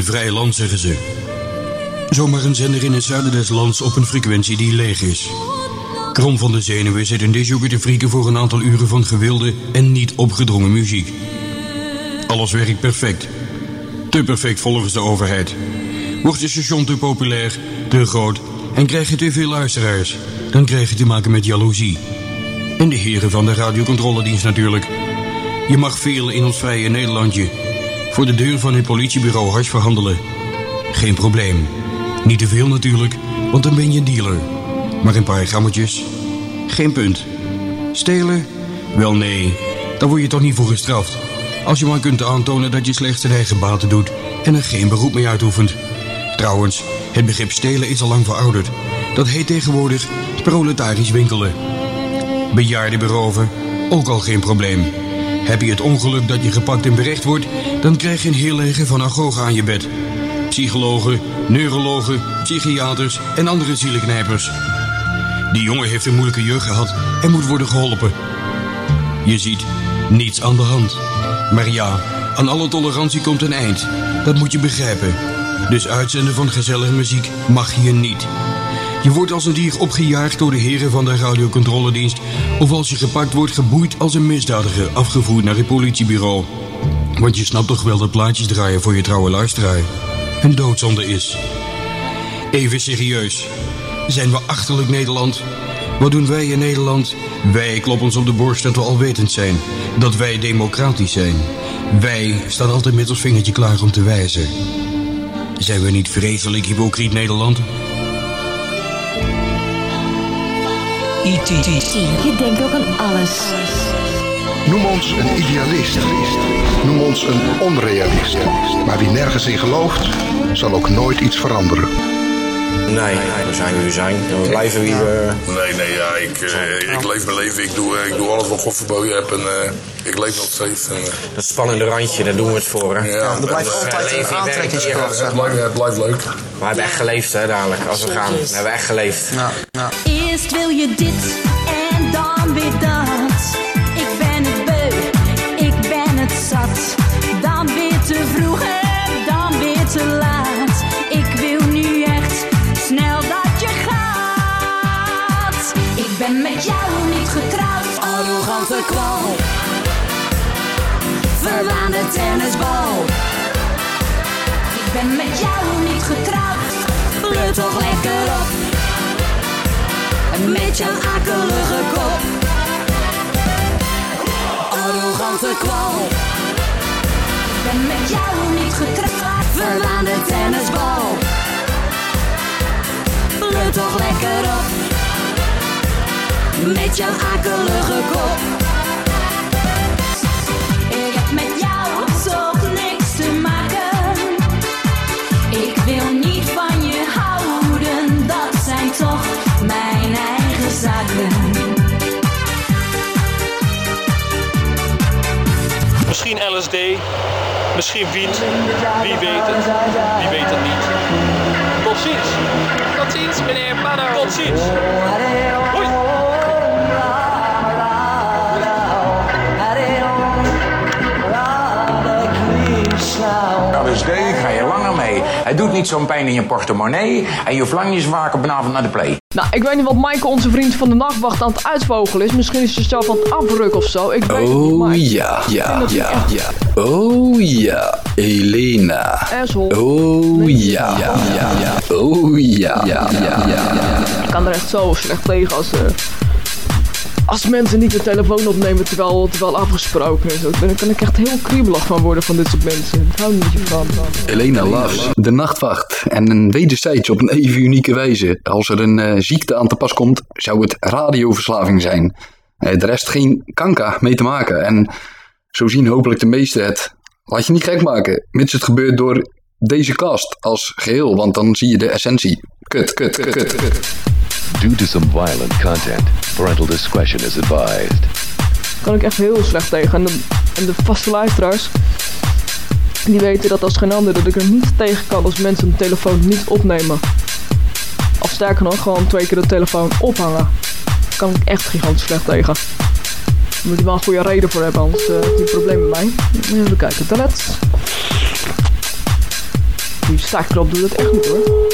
Een vrij land, zeggen ze. Zomaar een zender in het zuiden des lands op een frequentie die leeg is. Krom van de zenuwen zit een disjoker te frieken voor een aantal uren van gewilde en niet opgedrongen muziek. Alles werkt perfect. Te perfect volgens de overheid. Wordt het station te populair, te groot en krijg je te veel luisteraars, dan krijg je te maken met jaloezie. En de heren van de radiocontroledienst natuurlijk. Je mag veel in ons vrije Nederlandje. Voor de deur van het politiebureau hars verhandelen. Geen probleem. Niet te veel natuurlijk, want dan ben je een dealer. Maar een paar grammetjes? Geen punt. Stelen? Wel nee, daar word je toch niet voor gestraft. Als je maar kunt aantonen dat je slechts ten eigen baten doet en er geen beroep mee uitoefent. Trouwens, het begrip stelen is al lang verouderd. Dat heet tegenwoordig proletarisch winkelen. Bejaarden beroven, ook al geen probleem. Heb je het ongeluk dat je gepakt en berecht wordt, dan krijg je een heel leger van agogen aan je bed. Psychologen, neurologen, psychiaters en andere zielenknijpers. Die jongen heeft een moeilijke jeugd gehad en moet worden geholpen. Je ziet, niets aan de hand. Maar ja, aan alle tolerantie komt een eind. Dat moet je begrijpen. Dus uitzenden van gezellige muziek mag hier niet. Je wordt als een dier opgejaagd door de heren van de radiocontroledienst... of als je gepakt wordt geboeid als een misdadiger... afgevoerd naar het politiebureau. Want je snapt toch wel dat plaatjes draaien voor je trouwe luisteraar... een doodzonde is. Even serieus. Zijn we achterlijk Nederland? Wat doen wij in Nederland? Wij kloppen ons op de borst dat we alwetend zijn. Dat wij democratisch zijn. Wij staan altijd met ons vingertje klaar om te wijzen. Zijn we niet vreselijk hypocriet Nederland? E.T. Je denkt ook aan alles. Noem ons een idealist. Noem ons een onrealist. Maar wie nergens in gelooft, zal ook nooit iets veranderen. Nee, we zijn wie we zijn. En we blijven wie we... Nee, nee, ja, ik, eh, ik leef mijn leven. Ik doe, eh, ik doe alles wat God verboden heb. En eh, ik leef nog steeds. En, eh, Dat spannende randje, daar doen we het voor. Hè? ja, Er blijft eh, altijd een aantrekkingskracht, zeg het, maar. blijft, het blijft leuk. We hebben echt geleefd, hè, dadelijk, als we gaan. We hebben echt geleefd. Ja, ja. Eerst wil je dit en dan weer dat. Kwal. Verwaande tennisbal. Ik ben met jou niet getrouwd, pleut toch lekker op. Met jouw akelige kop. Arrogante kwal. Ik ben met jou niet getrouwd. Verwaande tennisbal. Pleut toch lekker op. Met jouw akelige kop. Misschien LSD, misschien wiet. Wie weet het? Wie weet het niet. Tot ziens. Tot ziens, meneer Paddo. Tot ziens. Hoi. Het doet niet zo'n pijn in je portemonnee. En je hoeft lang niet op vanavond naar de play. Nou, ik weet niet wat Maaike, onze vriend van de nachtwacht, aan het uitvogelen is. Misschien is ze zelf aan het afrukken of zo. Ik weet het niet, Oh ja, Ik ja, ja, echt ja. Oh ja, Elena. Asshole. Oh ja, ja, ja, ja. Oh ja, ja, ja, ja. Ik kan er echt zo slecht tegen als, eh, als mensen niet de telefoon opnemen terwijl, terwijl afgesproken is. Daar kan ik echt heel kriebelig van worden van dit soort mensen. Ik hou niet van. Elena loves de nachtwacht. En een wederzijds op een even unieke wijze. Als er een eh, ziekte aan te pas komt, zou het radioverslaving zijn. Eh, de rest geen kanker mee te maken. En zo zien hopelijk de meesten het. Laat je niet gek maken, mits het gebeurt door deze kast als geheel. Want dan zie je de essentie. Kut, kut, kut, kut, kut. Due to some violent content, parental discretion is advised. kan ik echt heel slecht tegen. En de, en de vaste luisteraars, die weten dat als geen ander dat ik er niet tegen kan als mensen een telefoon niet opnemen. Of sterker nog, gewoon twee keer de telefoon ophangen. Kan ik echt gigantisch slecht tegen. Daar moet je wel een goede reden voor hebben, anders eh, heb je een probleem met mij. Even kijken, toilet. die staartklap doet het echt niet hoor.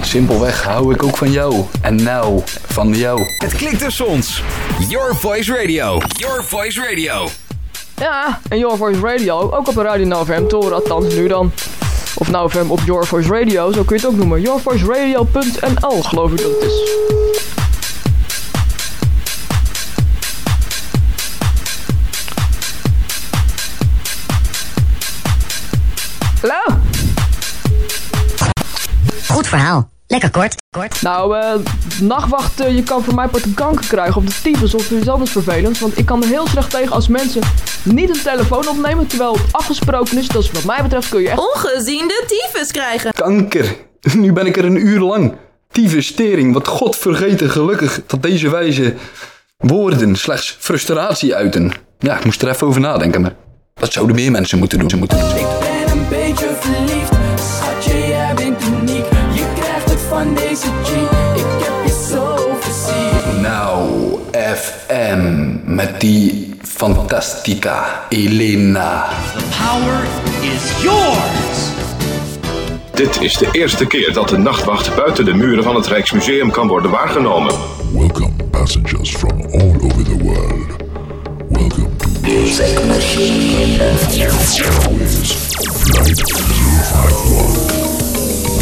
Simpelweg hou ik ook van jou. En nou, van jou. Het klinkt dus ons. Your Voice Radio. Your Voice Radio. Ja, en Your Voice Radio, ook op de Radio NoFM te horen, althans nu dan. Of NoFM op Your Voice Radio, zo kun je het ook noemen. Yourvoiceradio.nl, geloof ik dat het is. Goed verhaal. Lekker kort. kort. Nou, eh, nachtwacht, je kan voor mij part een kanker krijgen op de tyfus of iets anders vervelends. Want ik kan er heel slecht tegen als mensen niet een telefoon opnemen terwijl het afgesproken is. Dus wat mij betreft kun je echt... Ongezien de tyfus krijgen. Kanker. Nu ben ik er een uur lang. Tyfus, tering, wat god vergeten gelukkig dat deze wijze woorden slechts frustratie uiten. Ja, ik moest er even over nadenken, maar dat zouden meer mensen moeten doen. Ze moeten doen. ben een beetje FM met die fantastica Elena. Power is yours. Dit is de eerste keer dat de nachtwacht buiten de muren van het Rijksmuseum kan worden waargenomen. Welcome, passengers from all over the world. Welcome to Music Machine. Airways, Flight 051,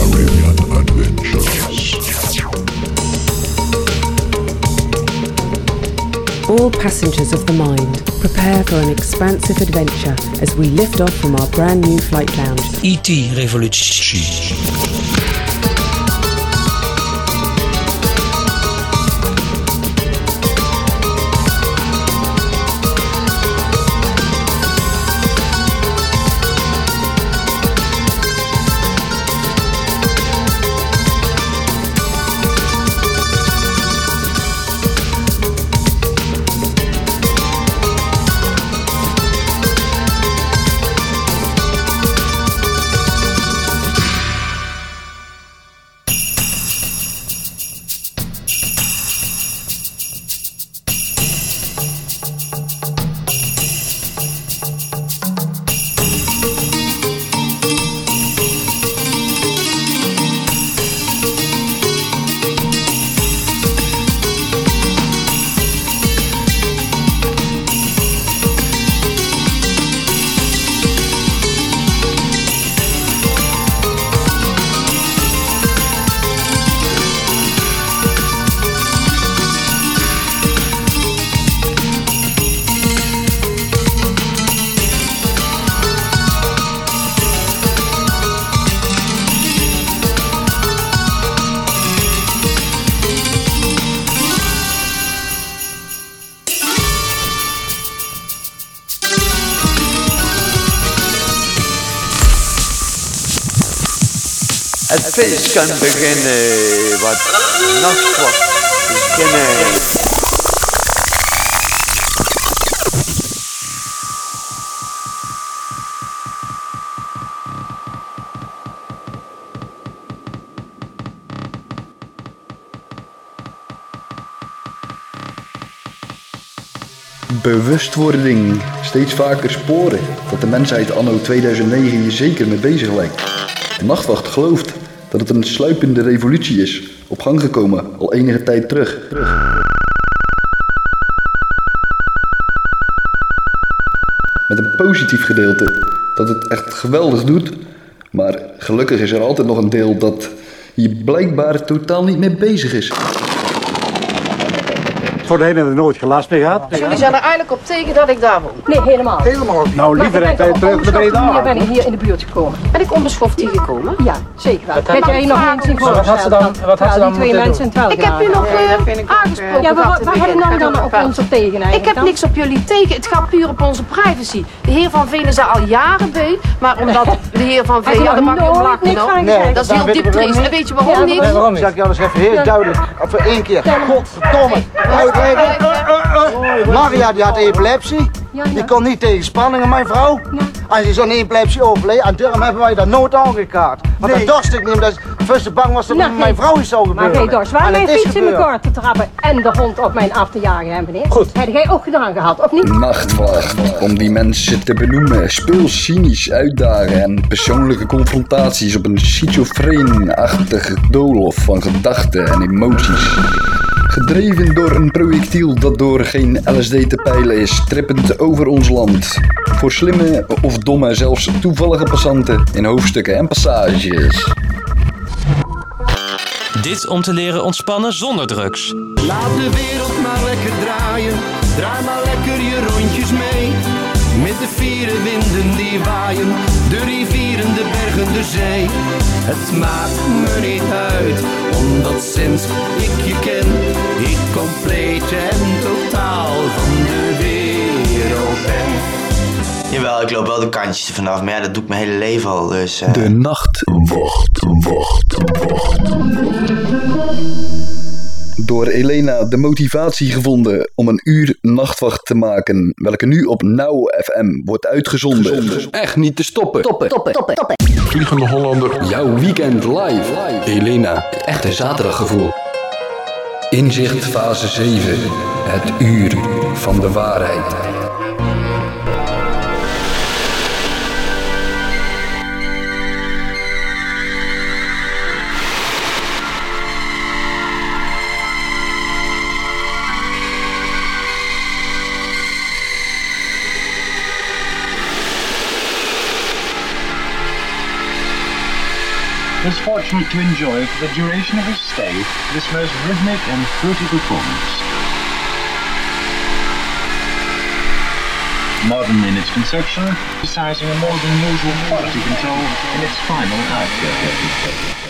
Arabian Adventures. All passengers of the mind, prepare for an expansive adventure as we lift off from our brand new flight lounge. E.T. Revolutie. Feest kan beginnen, wat nachtwacht binnen. Bewustwording. Steeds vaker sporen dat de mensheid anno 2009 hier zeker mee bezig lijkt. De nachtwacht gelooft dat het een sluipende revolutie is, op gang gekomen al enige tijd terug. Met een positief gedeelte dat het echt geweldig doet, maar gelukkig is er altijd nog een deel dat hier blijkbaar totaal niet mee bezig is. Voor hebben we nooit gelast mee gehad. Jullie zijn er eigenlijk op tegen dat ik daar woon? Nee, helemaal. Helemaal niet. Nou, liever dat ik ben terug naar Breda Hier ben ik hier in de buurt gekomen. Ben ik onbeschoft hier gekomen? Ja, zeker wel. Wat Heb jij nog eens in wat had ze dan- wat had ze dan Die twee mensen in het wel Ik heb u nog eh, aangesproken. Ja, maar waar heb je begin. nou dan op ons op tegen eigenlijk Ik heb niks op jullie tegen. Het gaat puur op onze privacy. De heer Van Veen is daar al jaren bij. Maar omdat de heer Van Heb Veen... Ja, daar nog mag je gezegd? Dat is heel diep we. En niet. weet je waarom niet? Waarom niet? Zeg ik jou eens even heel duidelijk. Of voor één keer. Godverdomme. Uitleggen. Maria die had epilepsie. Die kon niet tegen spanningen, mijn vrouw. Als je zo'n epilepsie overleed, en daarom hebben wij dat nooit aangekaart. Want dat dorst ik niet, omdat omdat ze bang was dat Nou, mijn nee. vrouw iets zou Maar gebeuren. gij door zwaar En mijn het is fiets in elkaar te trappen en de hond op mijn af te jagen, hè, meneer. Goed. Heb jij ook gedaan gehad, of niet? Nachtwacht, om die mensen te benoemen, speel cynisch uitdagen en persoonlijke confrontaties op een schizofreen-achtige doolhof van gedachten en emoties. Gedreven door een projectiel dat door geen LSD te peilen is, trippend over ons land. Voor slimme of domme, zelfs toevallige passanten in hoofdstukken en passages. Dit om te leren ontspannen zonder drugs. Laat de wereld maar lekker draaien, draai maar lekker je rondjes mee. Met de vierde winden die waaien, de rivieren, de bergen, de zee. Het maakt me niet uit, omdat sinds ik je ken, ik compleet en totaal van de wereld ben. Jawel, ik loop wel de kantjes er vanaf, maar ja, dat doe ik mijn hele leven al, dus... eh, De nacht. Wacht, wacht, wacht. Door Elena de motivatie gevonden om een uur nachtwacht te maken, welke nu op Now FM wordt uitgezonden. Echt niet te stoppen. Toppen, Toppen, toppen, toppen. Vliegende Hollander. Jouw weekend live. Elena, het echte zaterdaggevoel. Inzicht fase 7. Het uur van de waarheid. Was fortunate to enjoy for the duration of his stay this most rhythmic and fruity performance. Modern in its conception, emphasizing a more than usual quality control in its final output.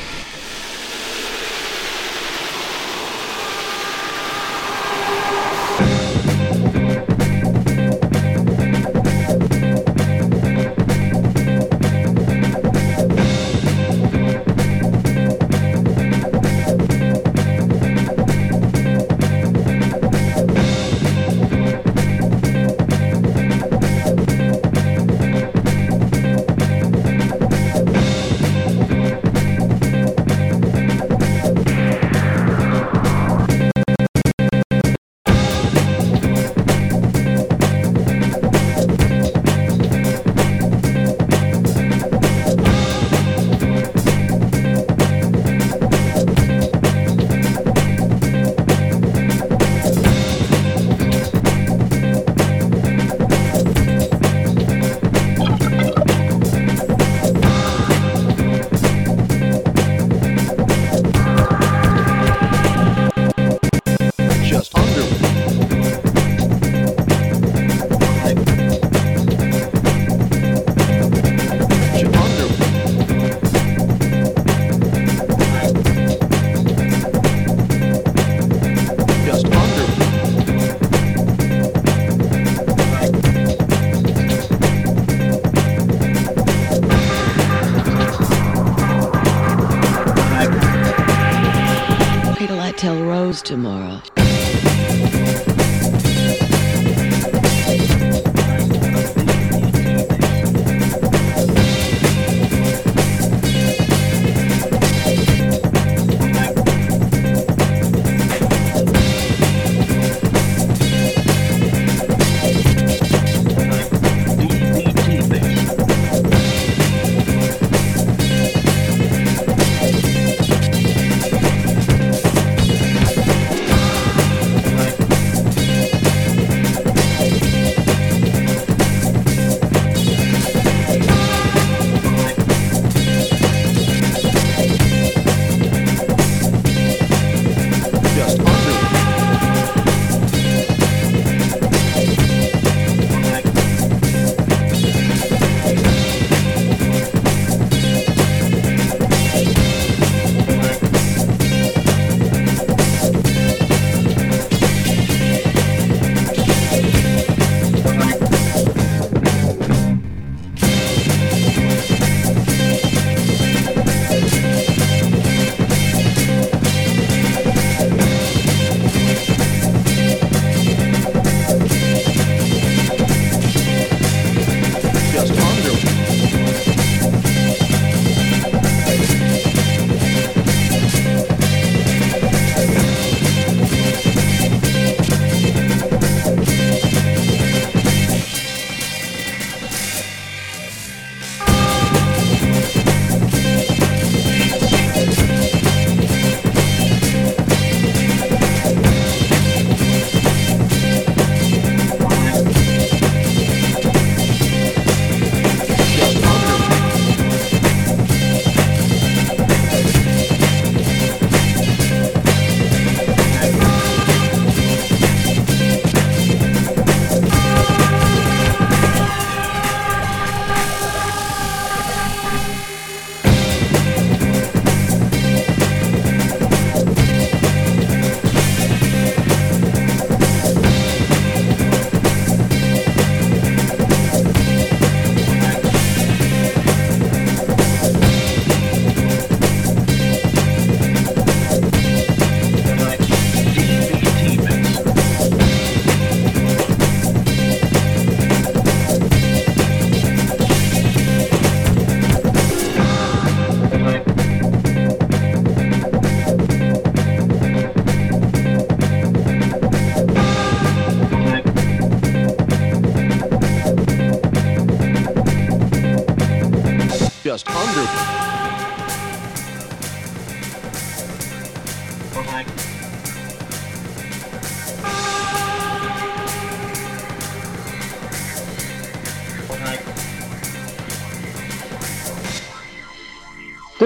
De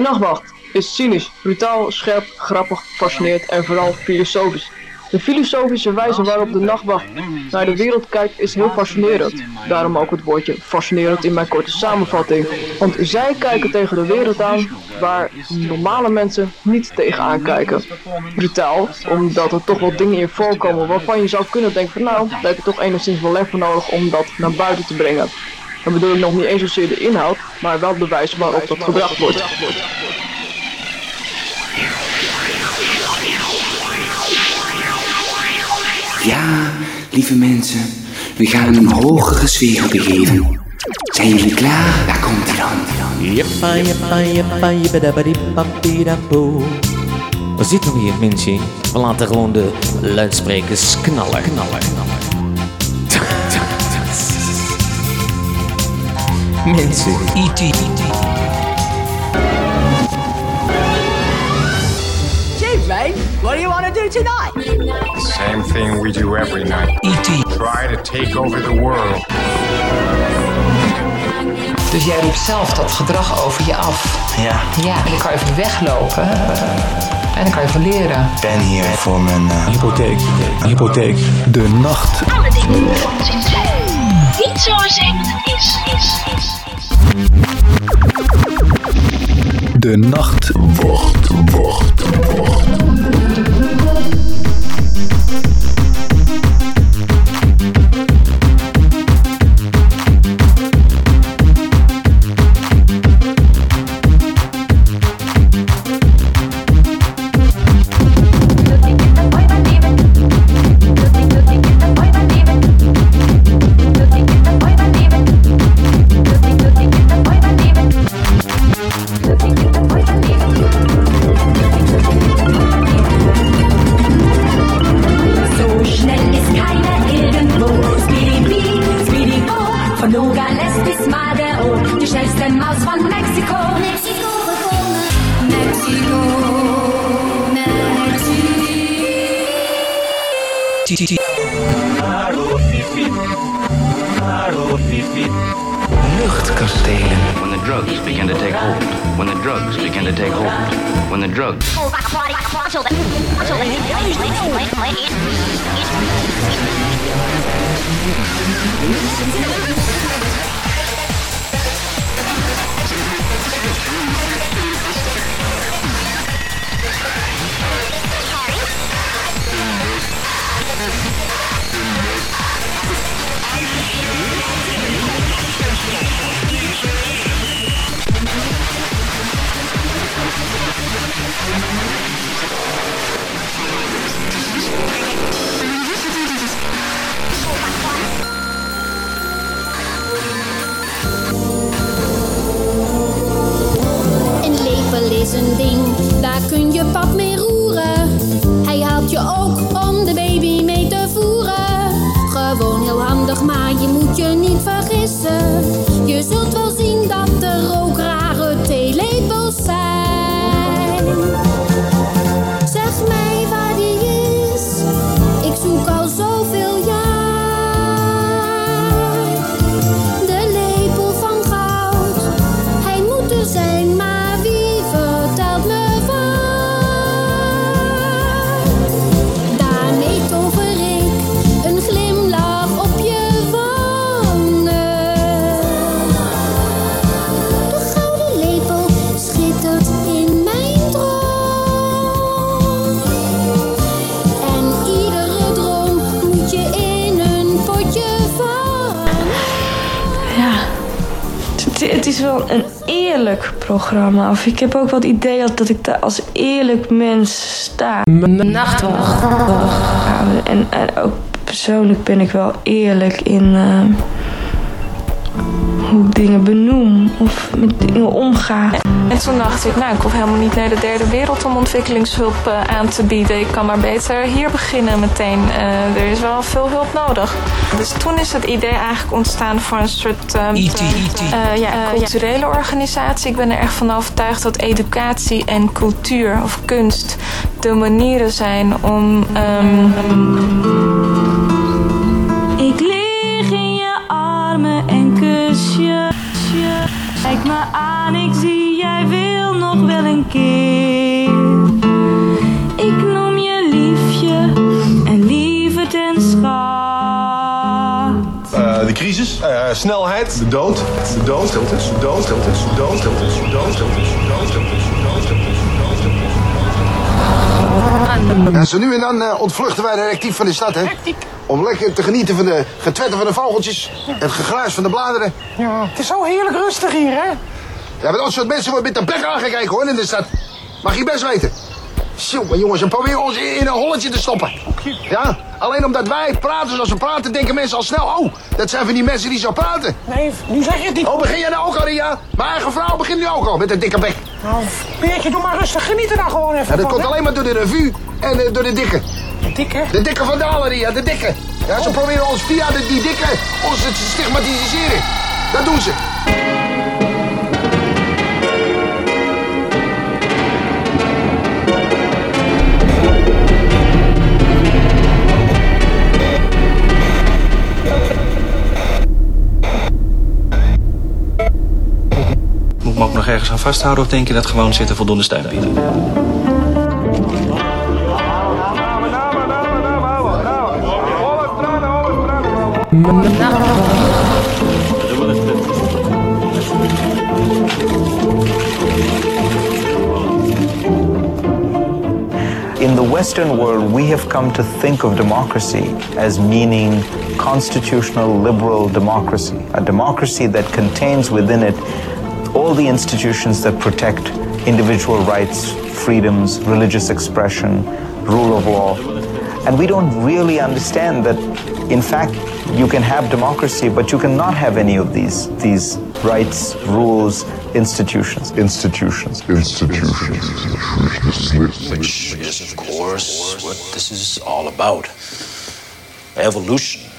nachtwacht is cynisch, brutaal, scherp, grappig, gefascineerd en vooral filosofisch. De filosofische wijze waarop de nachtwacht naar de wereld kijkt is heel fascinerend. Daarom ook het woordje fascinerend in mijn korte samenvatting. Want zij kijken tegen de wereld aan waar normale mensen niet tegenaan kijken. Brutaal, omdat er toch wel dingen in voorkomen waarvan je zou kunnen denken van nou, daar heb je toch enigszins wel lef voor nodig om dat naar buiten te brengen. Dan bedoel ik nog niet eens zozeer de inhoud, maar wel de wijze waarop dat gebracht wordt. Ja, lieve mensen, we gaan een hogere sfeer begeven. Zijn jullie klaar? Daar komt hij dan. Jeppa, jeppa, jeppa, jibbidabadipapidapo. We zitten hier, mensen. We laten gewoon de luidsprekers knallen, knallen, knallen. Mensen. E.T. do tonight? Same thing we do every night. E.T. Try to take over the world. Dus jij roept zelf dat gedrag over je af. Ja. Ja, en dan kan je van weglopen. eh, En dan kan je van leren. Ik ben hier voor mijn eh, Hypotheek. Hypotheek. De nacht. Alle dingen niet zoals zijn wat het is, is, is. De nacht. Wacht, wacht, wacht. Luchtkastelen. When the drugs begin to take hold. When the drugs begin to take hold. When the drugs. Maar je moet je niet vergissen. Je zult wel zien dat er ook rare theelepels zijn. Een eerlijk programma. Of ik heb ook wel het idee dat, dat ik daar als eerlijk mens sta. Nachtwacht. En, en ook persoonlijk ben ik wel eerlijk in eh, hoe ik dingen benoem of met dingen omga. En toen dacht ik, nou, ik hoef helemaal niet naar de derde wereld om ontwikkelingshulp eh, aan te bieden. Ik kan maar beter hier beginnen meteen. Eh, er is wel veel hulp nodig. Dus toen is het idee eigenlijk ontstaan voor een soort ehm, eh, ja, een culturele organisatie. Ik ben er echt van overtuigd dat educatie en cultuur of kunst de manieren zijn om. ehm, me aan, ik zie jij wil nog wel een keer. Ik noem je liefje en lieverd en schat. Eh, de crisis, eh, snelheid, de dood, de dood, stiltes, de dood, stiltes, de dood, stiltes, de dood, stiltes, de dood, stiltes, de dood, stiltes, de dood, stiltes. En zo nu en dan eh, ontvluchten wij reactief van de stad, hè? Om lekker te genieten van de getwetter van de vogeltjes, het gegruis van de bladeren. Ja, het is zo heerlijk rustig hier, hè? Ja, met dat soort mensen wordt met de bek aangekeken, hoor, in de stad. Mag je best weten. Jongen, jongens, en proberen ons in een holletje te stoppen. Ja, alleen omdat wij praten zoals we praten, denken mensen al snel... Oh, dat zijn van die mensen die zo praten. Nee, nu zeg je het niet. Oh, begin jij nou ook al, Ria? Mijn eigen vrouw begint nu ook al met een dikke bek. Nou, Peertje, doe maar rustig. Geniet er dan gewoon even Ja, dat van, komt hè? alleen maar door de revue en eh, door de dikke. De dikke? De dikke van Dalen, Ria, de dikke. Ja, ze proberen ons via de, die dikke ons te stigmatiseren. Dat doen ze. Moet ik me ook nog ergens aan vasthouden of denk je dat gewoon zitten voldoende steun biedt? In the Western world, we have come to think of democracy as meaning constitutional liberal democracy, a democracy that contains within it all the institutions that protect individual rights, freedoms, religious expression, rule of law. And we don't really understand that, in fact, you can have democracy, but you cannot have any of these, these rights, rules, institutions. Institutions. Institutions. Which is, of course, what this is all about. Evolution.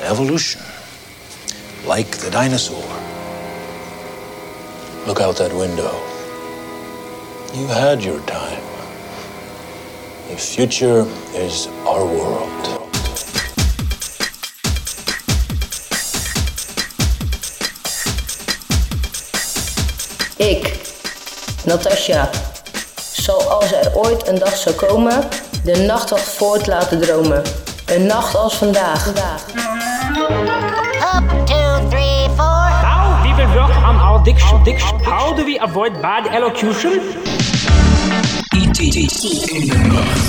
Evolution. Like the dinosaur. Look out that window. You had your time. The future is our world. Ik, Natasja, zal als er ooit een dag zou komen, de nachtwacht voort laten dromen. Een nacht als vandaag. Up, two, three, four. Now we will work on our diction. diction. How do we avoid bad elocution? E.T. in nacht.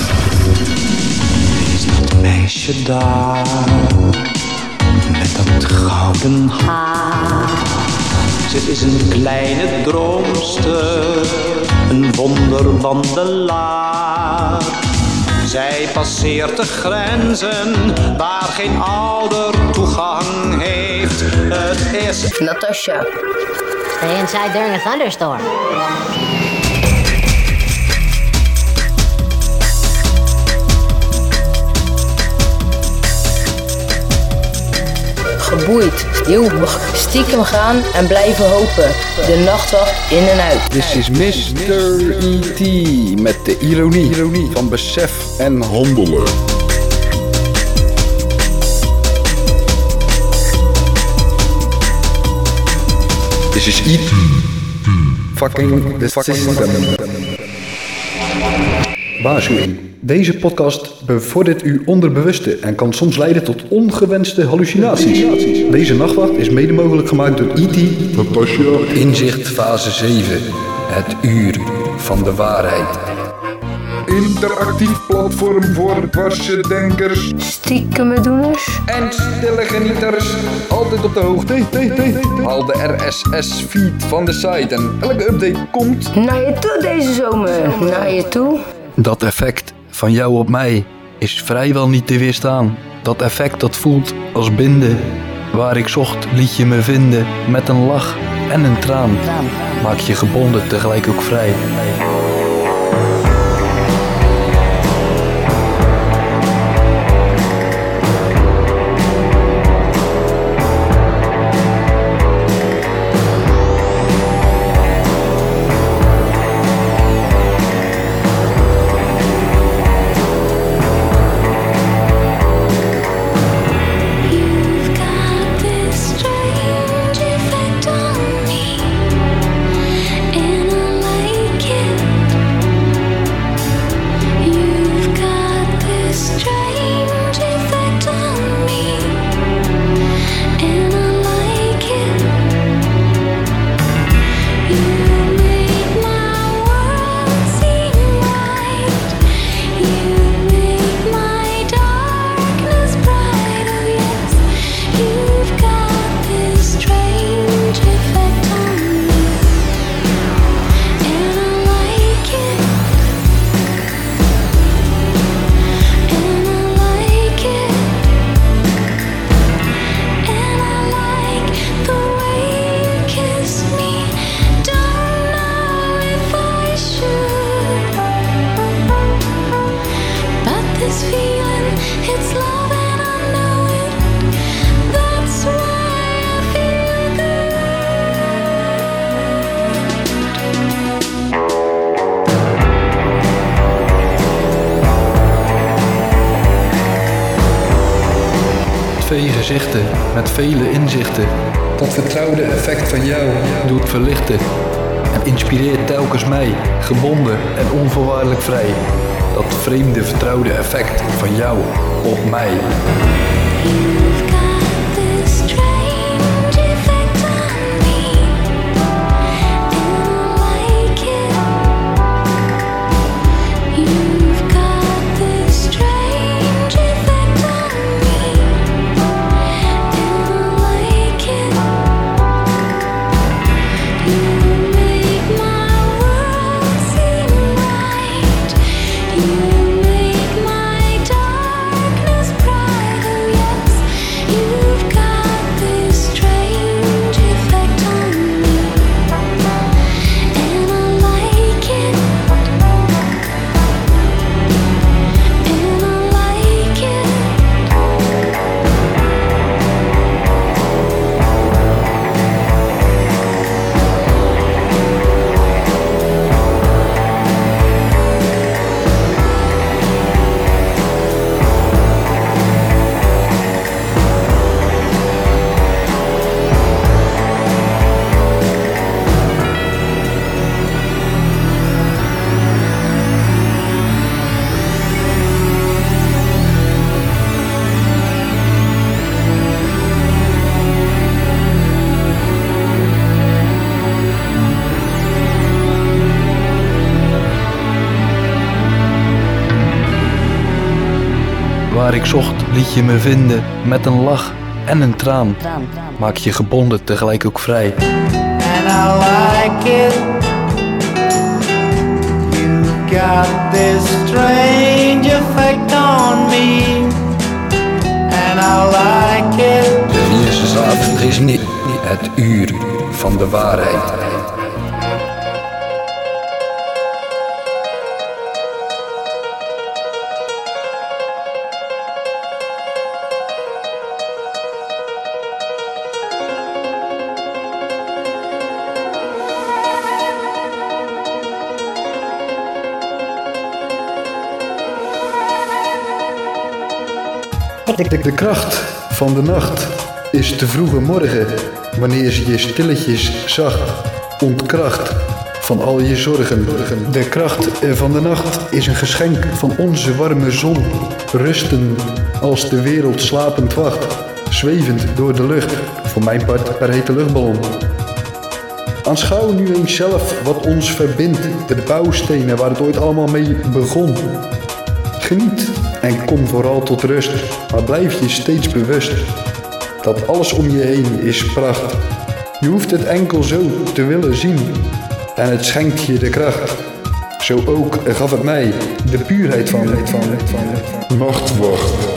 Is dat meisje daar met dat gouden haar? Ze is een kleine droomster, een wonderwandelaar. Zij passeert de grenzen waar geen ouder toegang heeft. Het is Natasja. Stay inside during a thunderstorm. Geboeid, eeuwig, stiekem gaan en blijven hopen. De nachtwacht in en uit. This is Mr. E.T. met de ironie, ironie van besef en handelen. This is E.T. Fucking the system. Waarschuwing. Deze podcast bevordert uw onderbewuste en kan soms leiden tot ongewenste hallucinaties. Deze nachtwacht is mede mogelijk gemaakt door E.T. Natasha. Inzicht fase 7. Het uur van de waarheid. Interactief platform voor dwarse denkers. Stiekeme doeners. En stille genieters. Altijd op de hoogte. Haal de RSS-feed van de site en elke update komt... Naar je toe deze zomer. Naar je toe. Dat effect van jou op mij is vrijwel niet te weerstaan. Dat effect dat voelt als binden. Waar ik zocht liet je me vinden met een lach en een traan. Maak je gebonden tegelijk ook vrij. Van jou op mij. Ik zocht liet je me vinden met een lach en een traan. Maak je gebonden tegelijk ook vrij. and I like it. You got this strange effect on me, and I like it. De Jesusavond is niet het uur van de waarheid. De, kracht van de nacht is de vroege morgen, wanneer ze je stilletjes zacht ontkracht van al je zorgen. De kracht van de nacht is een geschenk van onze warme zon. Rusten als de wereld slapend wacht, zwevend door de lucht, voor mijn part per hete luchtballon. Aanschouw nu eens zelf wat ons verbindt, de bouwstenen waar het ooit allemaal mee begon. Geniet en kom vooral tot rust, maar blijf je steeds bewust dat alles om je heen is pracht. Je hoeft het enkel zo te willen zien en het schenkt je de kracht. Zo ook gaf het mij de puurheid van, van, van, Nachtwacht.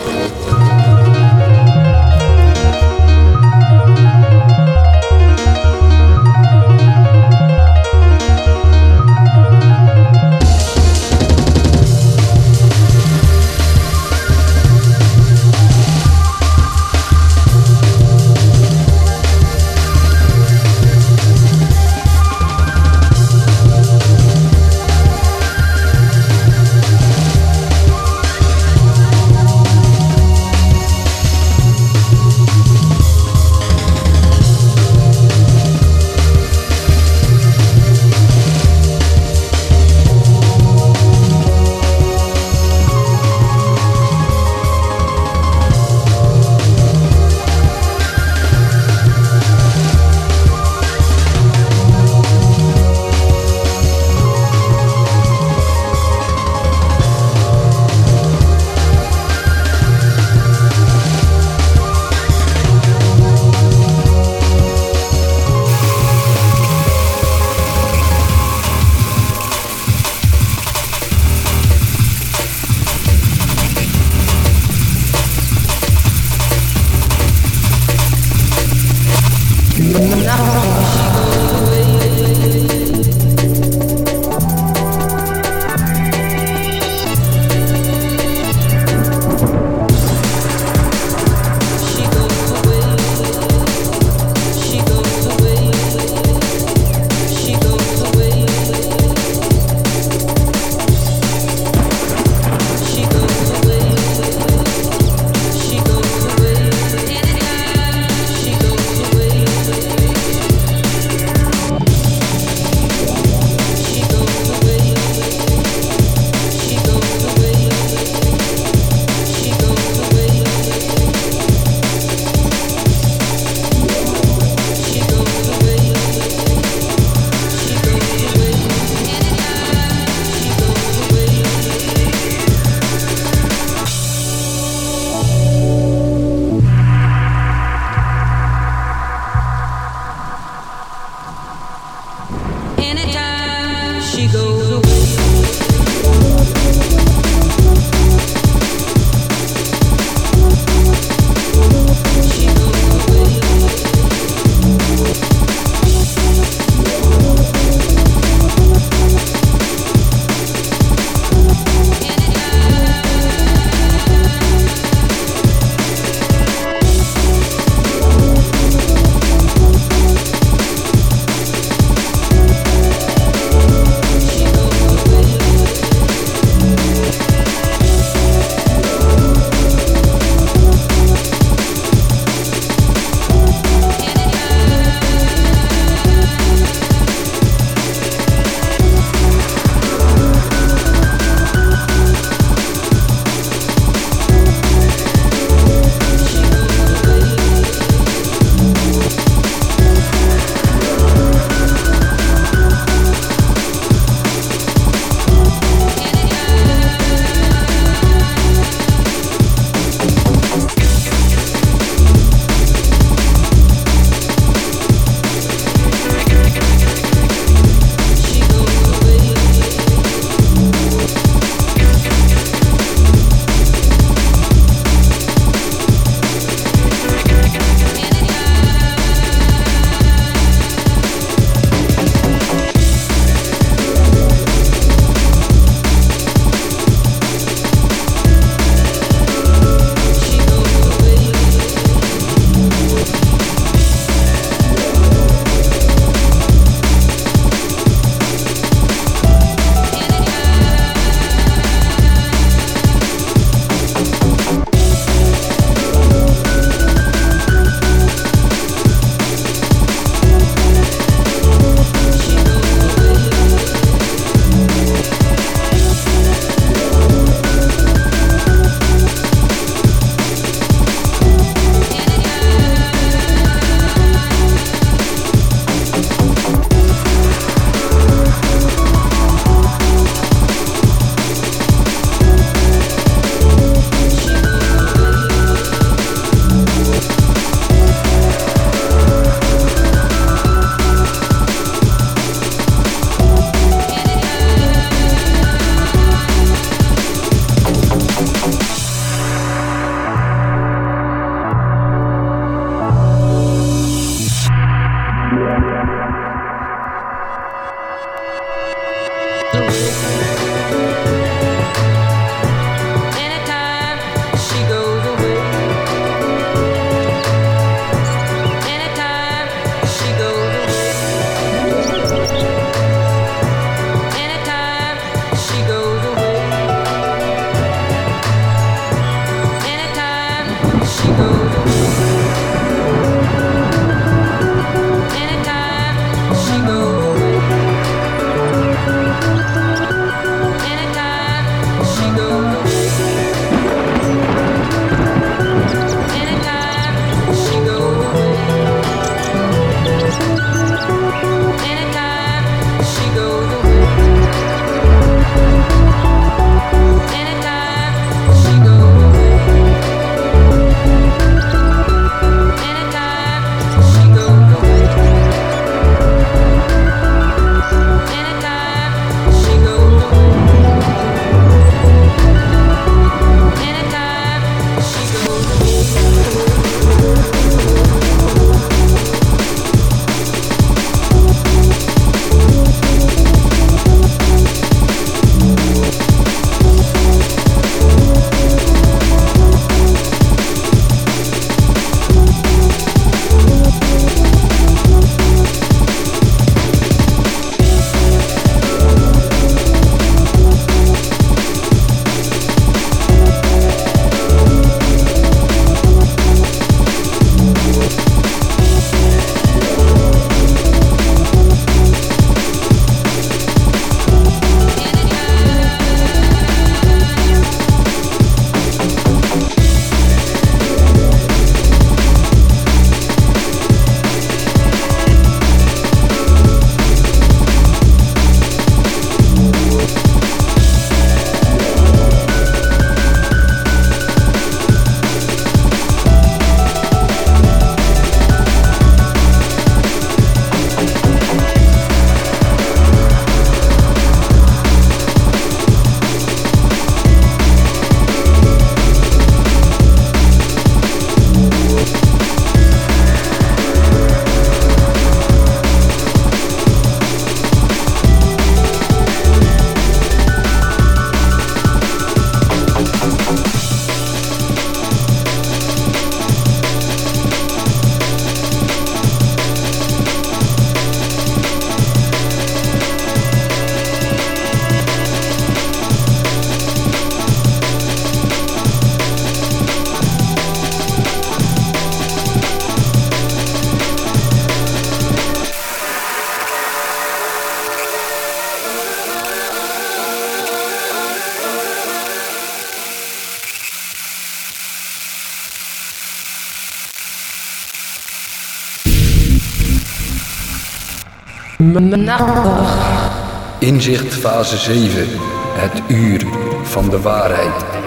Inzicht fase 7. Het uur van de waarheid.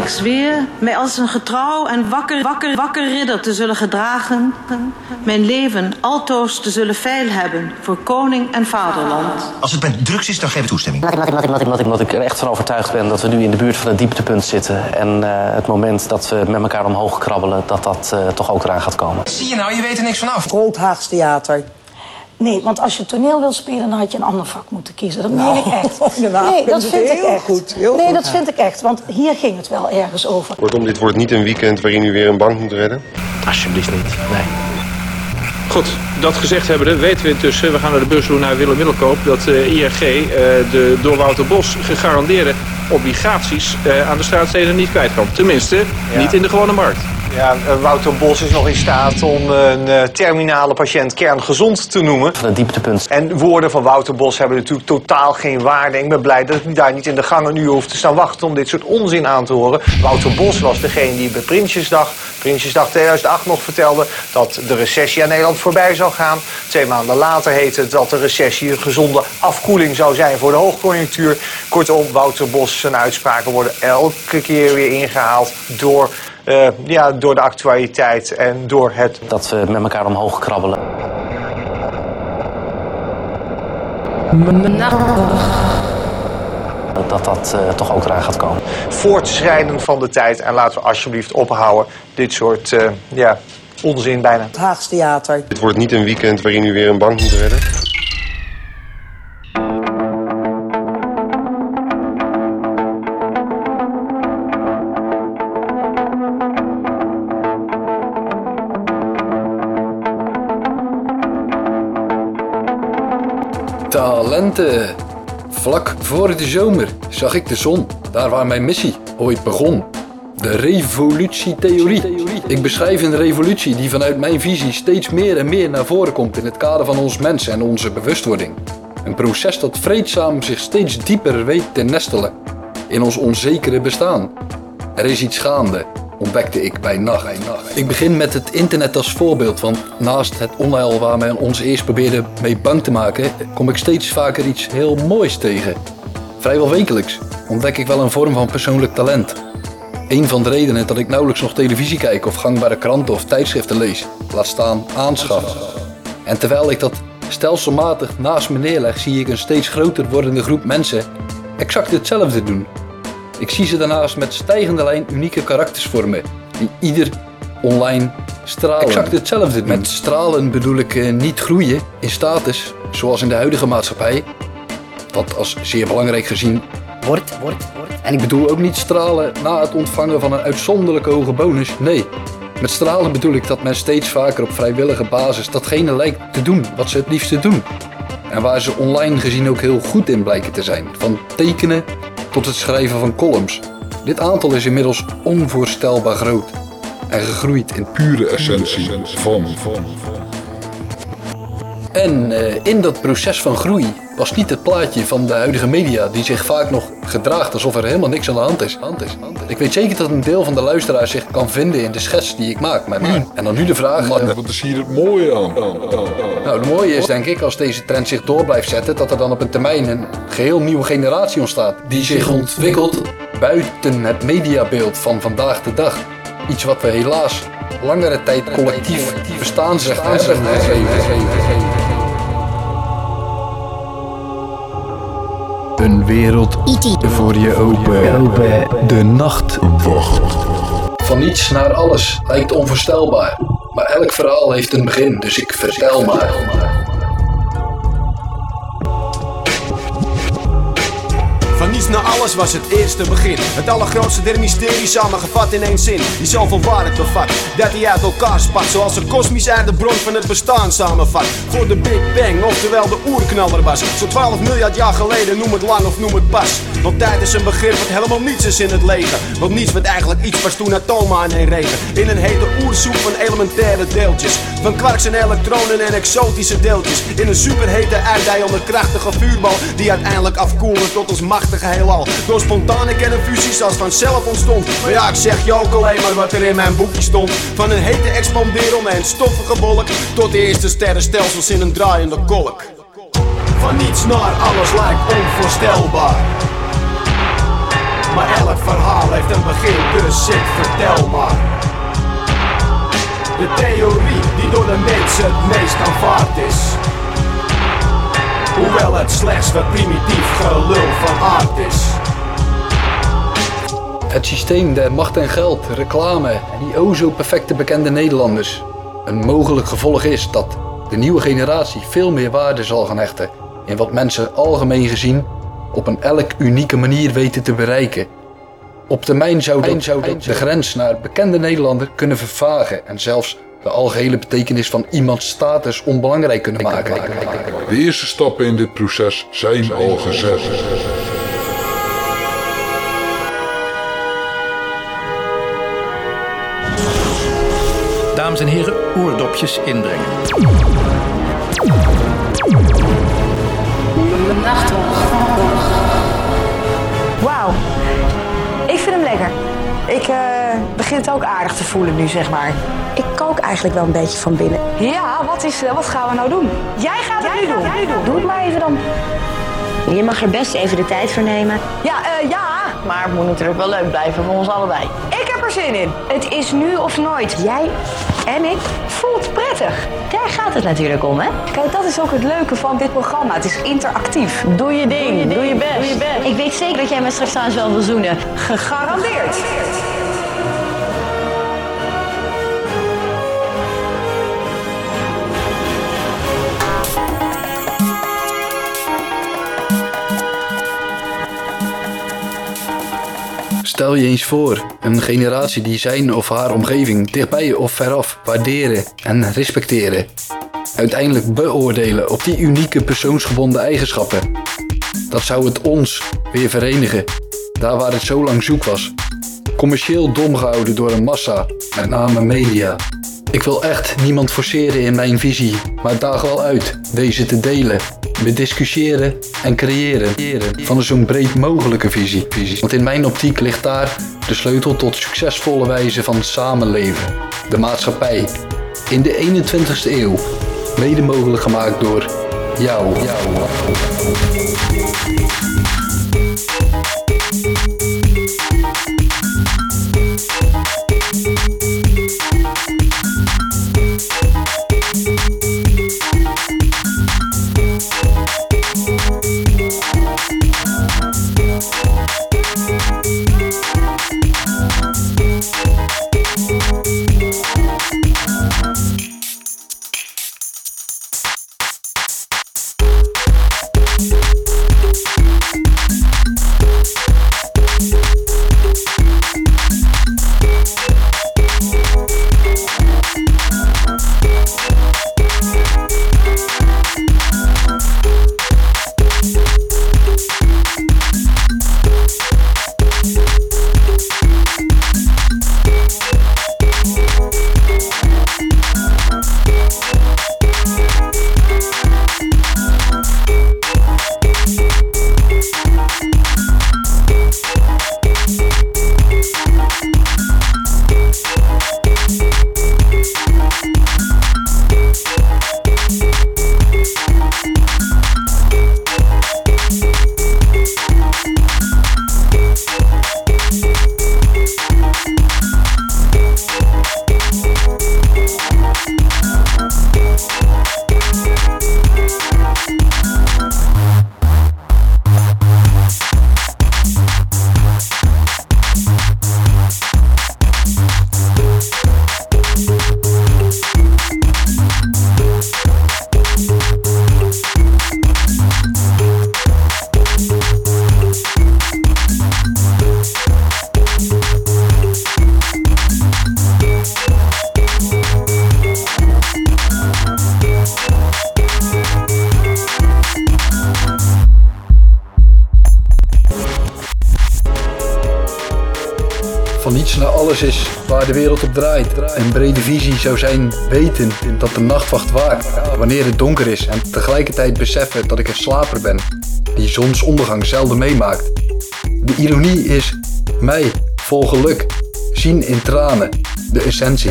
Ik zweer mij als een getrouw en wakker, wakker, wakker ridder te zullen gedragen. Mijn leven altoos te zullen veil hebben voor koning en vaderland. Als het met drugs is, dan geef ik toestemming. Wat ik, ik, ik, ik, ik, er echt van overtuigd ben dat we nu in de buurt van het dieptepunt zitten. En eh, het moment dat we met elkaar omhoog krabbelen, dat dat eh, toch ook eraan gaat komen. Zie je nou, je weet er niks vanaf. Groot Haags Theater. Nee, want als je toneel wil spelen, dan had je een ander vak moeten kiezen. Dat meen ik echt. Nou, Nee, dat vind ik echt. goed, heel nee, goed. dat vind ik echt. Want hier ging het wel ergens over. Kortom, dit wordt niet een weekend waarin u weer een bank moet redden. Alsjeblieft niet, nee. Goed, dat gezegd hebbende weten we intussen, we gaan naar de beursroe naar Willem Middelkoop, dat eh, ING eh, de door Wouter Bos gegarandeerde obligaties eh, aan de straatsteden niet kwijt kan. Tenminste, niet in de gewone markt. Ja, eh, Wouter Bos is nog in staat om een eh, terminale patiënt kerngezond te noemen. Van het dieptepunt. En woorden van Wouter Bos hebben natuurlijk totaal geen waarde. Ik ben blij dat ik daar niet in de gangen nu hoef te staan wachten om dit soort onzin aan te horen. Wouter Bos was degene die bij Prinsjesdag, Prinsjesdag 2008 nog vertelde dat de recessie aan Nederland voorbij zou gaan. Twee maanden later heette het dat de recessie een gezonde afkoeling zou zijn voor de hoogconjunctuur. Kortom, Wouter Bos zijn uitspraken worden elke keer weer ingehaald door, eh, ja, door de actualiteit en door het Dat we met elkaar omhoog krabbelen. Dat dat eh, toch ook eraan gaat komen. voortschrijden van de tijd. En laten we alsjeblieft ophouden dit soort eh, ja, onzin bijna. Het Haags Theater. Dit wordt niet een weekend waarin u weer een bank moet redden. Vlak voor de zomer zag ik de zon, daar waar mijn missie ooit begon. De revolutietheorie. Ik beschrijf een revolutie die vanuit mijn visie steeds meer en meer naar voren komt in het kader van ons mens en onze bewustwording. Een proces dat vreedzaam zich steeds dieper weet te nestelen in ons onzekere bestaan. Er is iets gaande, ontdekte ik bij nacht. Ik begin met het internet als voorbeeld, want naast het onheil waar men ons eerst probeerde mee bang te maken, kom ik steeds vaker iets heel moois tegen. Vrijwel wekelijks ontdek ik wel een vorm van persoonlijk talent. Een van de redenen dat ik nauwelijks nog televisie kijk of gangbare kranten of tijdschriften lees, laat staan aanschaf. En terwijl ik dat stelselmatig naast me neerleg, zie ik een steeds groter wordende groep mensen exact hetzelfde doen. Ik zie ze daarnaast met stijgende lijn unieke karakters vormen, die ieder online stralen. Exact hetzelfde. Met stralen bedoel ik eh, niet groeien in status, zoals in de huidige maatschappij, wat als zeer belangrijk gezien wordt, wordt, wordt. En ik bedoel ook niet stralen na het ontvangen van een uitzonderlijk hoge bonus. Nee, met stralen bedoel ik dat men steeds vaker op vrijwillige basis datgene lijkt te doen wat ze het liefste doen. En waar ze online gezien ook heel goed in blijken te zijn. Van tekenen tot het schrijven van columns. Dit aantal is inmiddels onvoorstelbaar groot. En gegroeid in pure essentie. En eh, in dat proces van groei was niet het plaatje van de huidige media die zich vaak nog gedraagt alsof er helemaal niks aan de hand is. Hand is, hand is. Ik weet zeker dat een deel van de luisteraars zich kan vinden in de schets die ik maak. Maar, en dan nu de vraag. eh, Wat is hier het mooie aan? nou, het mooie is denk ik als deze trend zich door blijft zetten, dat er dan op een termijn een geheel nieuwe generatie ontstaat. Die zich ontwikkelt buiten het mediabeeld van vandaag de dag. Iets wat we helaas langere tijd collectief hebben gegeven. Wereld voor je open. De nacht wacht. Van niets naar alles lijkt onvoorstelbaar. Maar elk verhaal heeft een begin, dus ik vertel maar. Naar alles was het eerste begin. Het allergrootste der mysterie samengevat in één zin. Die zoveel waarheid bevat, dat hij uit elkaar spat. Zoals een kosmisch de bron van het bestaan samenvat. Voor de Big Bang, oftewel de oerknaller was. Zo'n 12 miljard jaar geleden, noem het lang of noem het pas. Want tijd is een begrip wat helemaal niets is in het leven. Want niets wordt eigenlijk iets was toen atomen aan een regen. In een hete oersoep van elementaire deeltjes. Van kwarks en elektronen en exotische deeltjes. In een superhete uitdij onder krachtige vuurbal. Die uiteindelijk afkoelen tot ons machtige heelal. Door spontane kernfusies als vanzelf ontstond. Maar ja, ik zeg je ook alleen maar wat er in mijn boekje stond. Van een hete expanderende en stoffige wolk. Tot de eerste sterrenstelsels in een draaiende kolk. Van niets naar alles lijkt onvoorstelbaar. Maar elk verhaal heeft een begin, dus ik vertel maar. De theorie die door de mensen het meest aanvaard is. Hoewel het slechts wat primitief gelul van aard is. Het systeem der macht en geld, reclame en die o zo perfecte bekende Nederlanders. Een mogelijk gevolg is dat de nieuwe generatie veel meer waarde zal gaan hechten in wat mensen algemeen gezien op een elk unieke manier weten te bereiken. Op termijn zou dat, zou dat de grens naar bekende Nederlander kunnen vervagen en zelfs de algehele betekenis van iemands status onbelangrijk kunnen maken. De eerste stappen in dit proces zijn al gezet. Dames en heren, oordopjes inbrengen. Wauw. Ik vind hem lekker. Ik eh, begin het ook aardig te voelen nu, zeg maar. Ik kook eigenlijk wel een beetje van binnen. Ja, wat, is, eh, wat gaan we nou doen? Jij gaat het nu doen. Doe het maar even dan. Je mag er best even de tijd voor nemen. Ja, eh, ja. Maar het moet natuurlijk wel leuk blijven voor ons allebei. Zin in. Het is nu of nooit. Jij en ik voelt prettig. Daar gaat het natuurlijk om, hè? Kijk, dat is ook het leuke van dit programma. Het is interactief. Doe je ding. Doe je, best. Doe je best. Ik weet zeker dat jij me straks trouwens wel wil zoenen. Gegarandeerd. Stel je eens voor, een generatie die zijn of haar omgeving dichtbij of veraf waarderen en respecteren. Uiteindelijk beoordelen op die unieke persoonsgebonden eigenschappen. Dat zou het ons weer verenigen, daar waar het zo lang zoek was. Commercieel dom gehouden door een massa, met name media. Ik wil echt niemand forceren in mijn visie, maar daag wel uit deze te delen. We discussiëren en creëren van een zo'n breed mogelijke visie. Want in mijn optiek ligt daar de sleutel tot succesvolle wijze van samenleven. De maatschappij. In de 21ste eeuw. Mede mogelijk gemaakt door jou. jou. Een brede visie zou zijn weten dat de nachtwacht waakt wanneer het donker is en tegelijkertijd beseffen dat ik een slaper ben die zonsondergang zelden meemaakt. De ironie is mij vol geluk zien in tranen de essentie.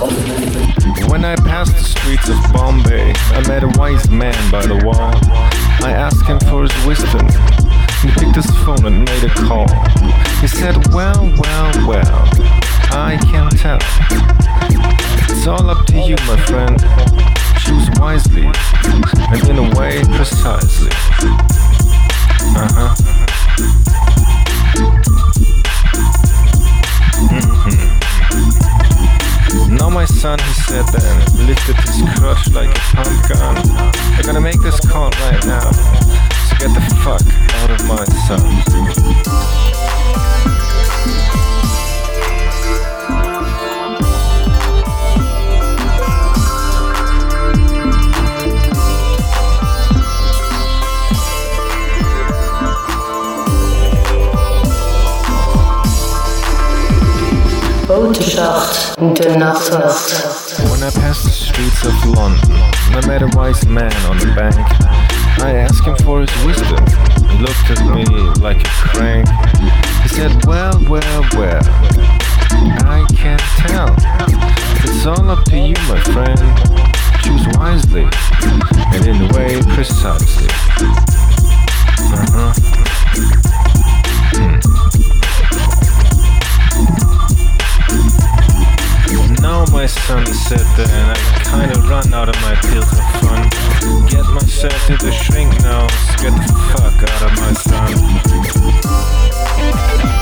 When I passed the streets of Bombay, I met a wise man by the wall. I asked him for his wisdom. He picked his phone and made a call. He said, Well, well, well, I can't tell. It's all up to you, my friend. Choose wisely, and in a way, precisely. Uh huh. Now my son, he said then, um, lifted his crutch like a pump gun. I gotta make this call right now. So get the fuck out of my son. Boterzacht, de nachtwacht. When I passed the streets of London, I met a wise man on the bank. I asked him for his wisdom. He looked at me like a crank. He said, Well, well, well, I can't tell. It's all up to you, my friend. Choose wisely, and in a way, precisely. Uh huh. Now my son said that and I kinda run out of my pills of fun. Get myself to the shrink now, get the fuck out of my son.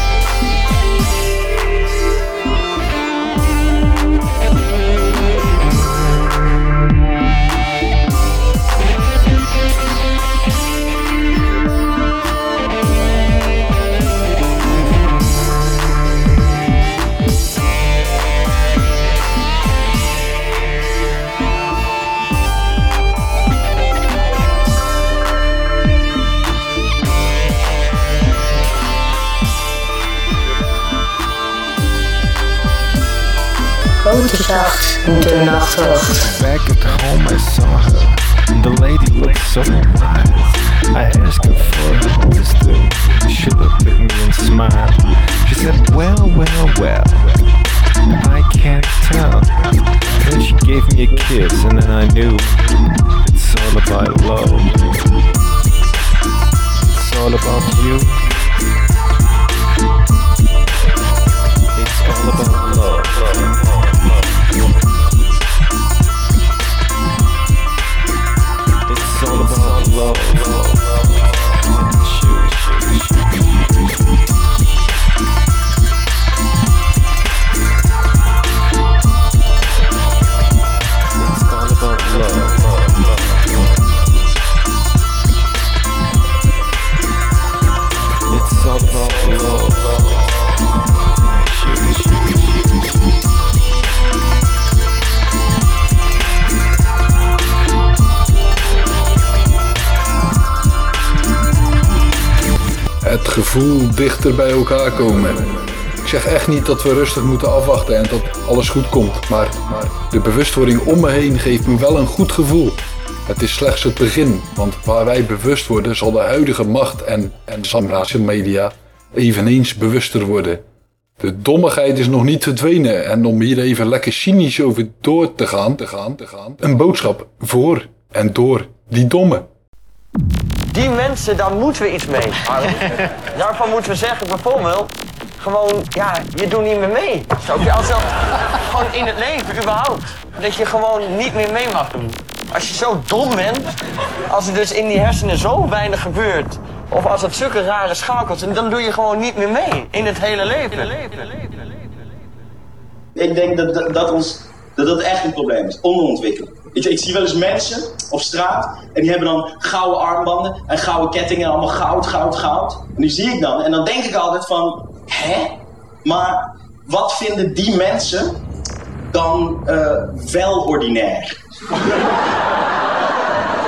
Back at home I saw her. The lady looked so wise. I asked her for her wisdom. She looked at me and smiled. She said, Well, well, well. I can't tell. Then she gave me a kiss, and then I knew it's all about love. It's all about you. It's all about love. It's love. love. Gevoel dichter bij elkaar komen. Ik zeg echt niet dat we rustig moeten afwachten en dat alles goed komt. Maar de bewustwording om me heen geeft me wel een goed gevoel. Het is slechts het begin, want waar wij bewust worden zal de huidige macht en, en Samra's media eveneens bewuster worden. De dommigheid is nog niet verdwenen. En om hier even lekker cynisch over door te gaan, te gaan, te gaan. Een boodschap voor en door die domme. Die mensen, daar moeten we iets mee. Daarvan moeten we zeggen, bijvoorbeeld, gewoon, ja, je doet niet meer mee. Snap je? Als dat, gewoon in het leven, überhaupt. Dat je gewoon niet meer mee mag doen. Als je zo dom bent, als er dus in die hersenen zo weinig gebeurt, of als het zulke rare schakels, zijn, dan doe je gewoon niet meer mee in het hele leven. Ik denk dat dat, dat ons, dat dat echt een probleem is. Onderontwikkeling. Je, ik zie wel eens mensen op straat en die hebben dan gouden armbanden en gouden kettingen, allemaal goud, goud, goud. En die zie ik dan en dan denk ik altijd van, hè? Maar wat vinden die mensen dan eh, wel ordinair?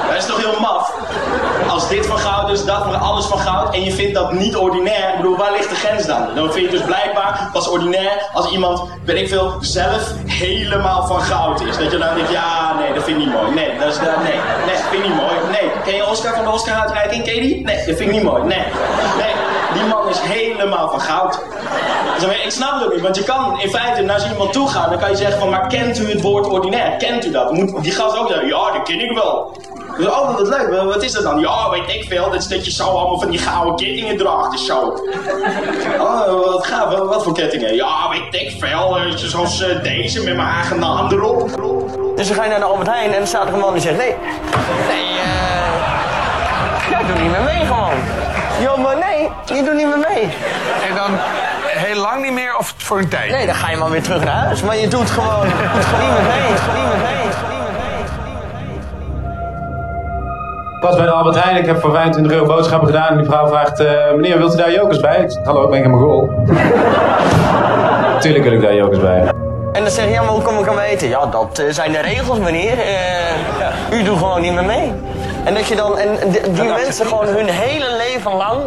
Dat is toch heel maf? Dit van goud is, dat van alles van goud en je vindt dat niet ordinair, ik bedoel, waar ligt de grens dan? Dan vind je dus blijkbaar pas ordinair als iemand, weet ik veel, zelf helemaal van goud is. Dat je dan denkt, ja, nee, dat vind ik niet mooi. Nee, dat is, nee, nee, dat vind ik niet mooi. Nee, ken je Oscar van de Oscar-uitreiking? Ken? Nee, dat vind ik niet mooi. Nee, nee, die man is helemaal van goud. Ik snap het ook niet, want je kan in feite naar zo iemand toe gaan, dan kan je zeggen van, maar kent u het woord ordinair? Kent u dat? Die gast ook zeggen, ja, dat ken ik wel. Dus, oh, wat leuk, Wel, wat is dat dan? Ja, weet ik veel, dat is dat je zo allemaal van die gouden kettingen draagt en zo. Oh, wat gaaf, wat, wat voor kettingen? Ja, weet ik veel, eh, zoals eh, deze met mijn eigen naam erop. Dus dan ga je naar de Albert Heijn en dan staat er een man die zegt, nee, nee, eh, jij doet niet meer mee gewoon. Jo, maar nee, je doet niet meer mee. En dan heel lang niet meer of voor een tijd? Nee, dan ga je maar weer terug naar huis. Maar je doet gewoon, je doet gewoon niet meer mee, je doet niet meer mee. Ik was bij de Albert Heijn, ik heb voor 25 euro boodschappen gedaan en die vrouw vraagt, eh, meneer wilt u daar jokers bij? Ik zeg, hallo, ik ben mijn goal. Tuurlijk wil ik daar jokers bij. En dan zeg je, ja, maar hoe kom ik aan eten? Ja, dat eh, zijn de regels, meneer. Eh, u doet gewoon niet meer mee. En dat je dan, en die, die mensen gewoon hun hele leven lang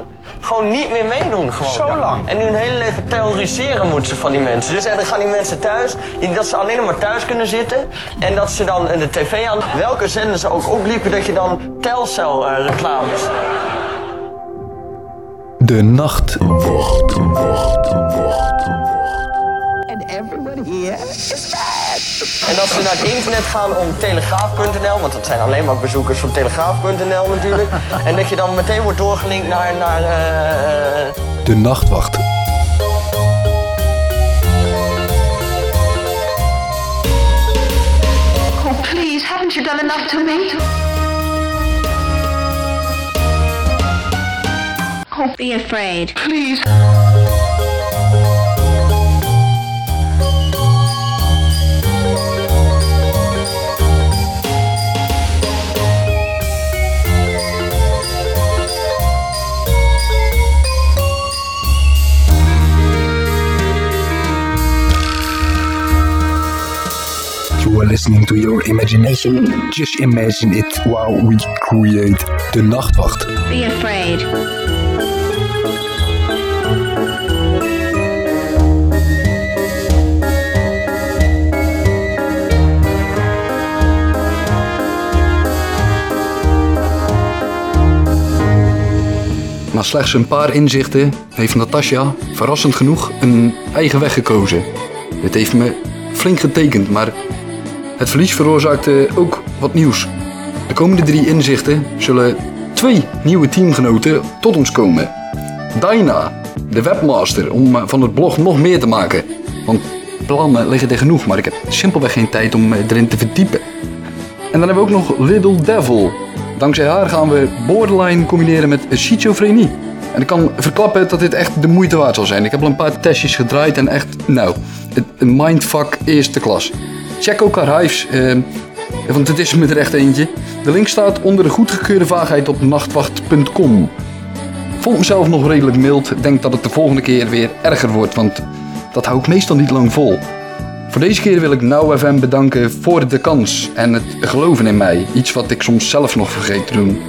gewoon niet meer meedoen. Gewoon. Zo lang? En hun hele leven terroriseren moeten ze van die mensen. Dus en dan gaan die mensen thuis, dat ze alleen nog maar thuis kunnen zitten. En dat ze dan eh, de tv aan, welke zender ze ook opliepen, dat je dan Telcel eh, reclames. De nachtwacht. And is. En als we naar het internet gaan om telegraaf.nl, want dat zijn alleen maar bezoekers van telegraaf.nl natuurlijk. en dat je dan meteen wordt doorgelinkt naar, naar eh, eh, De nachtwacht. Oh, please, haven't you done enough to me? Don't be afraid. Please. Are listening to your imagination. Just imagine it while we create De Nachtwacht. Be afraid. Na slechts een paar inzichten heeft Natasja, verrassend genoeg, een eigen weg gekozen. Dit heeft me flink getekend, maar het verlies veroorzaakte ook wat nieuws. De komende drie inzichten zullen twee nieuwe teamgenoten tot ons komen. Daina, de webmaster, om eh, van het blog nog meer te maken. Want plannen liggen er genoeg, maar ik heb simpelweg geen tijd om eh, erin te verdiepen. En dan hebben we ook nog Little Devil. Dankzij haar gaan we borderline combineren met schizofrenie. En ik kan verklappen dat dit echt de moeite waard zal zijn. Ik heb al een paar testjes gedraaid en echt, nou, een mindfuck eerste klas. Check ook haar hives, eh, want het is met er echt eentje. De link staat onder de goedgekeurde vaagheid op nachtwacht.com. Vond mezelf nog redelijk mild. Denk dat het de volgende keer weer erger wordt, want dat hou ik meestal niet lang vol. Voor deze keer wil ik Now FM bedanken voor de kans en het geloven in mij. Iets wat ik soms zelf nog vergeet te doen.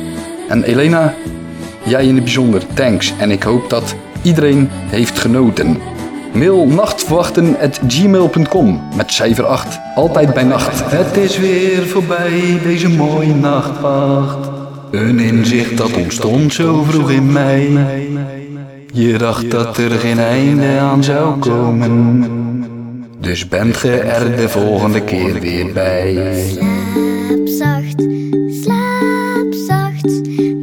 En Elena, jij in het bijzonder, thanks. En ik hoop dat iedereen heeft genoten. Mail nachtwachten.gmail.com met cijfer 8. Altijd bij nacht. Het is weer voorbij, deze mooie nachtwacht. Een inzicht dat ontstond zo vroeg in mei. Je dacht dat er geen einde aan zou komen. Dus bent ge er de volgende keer weer bij. Slaap zacht, slaap zacht,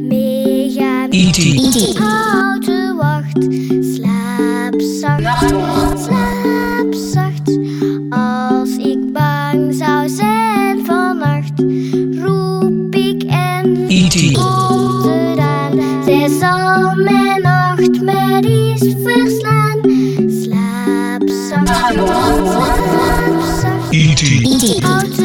meegaan. E.T.. Houd de wacht, en E.T.. komt eraan. Zij zal mijn nachtmerries verslaan. Slaap zacht, slaap zacht.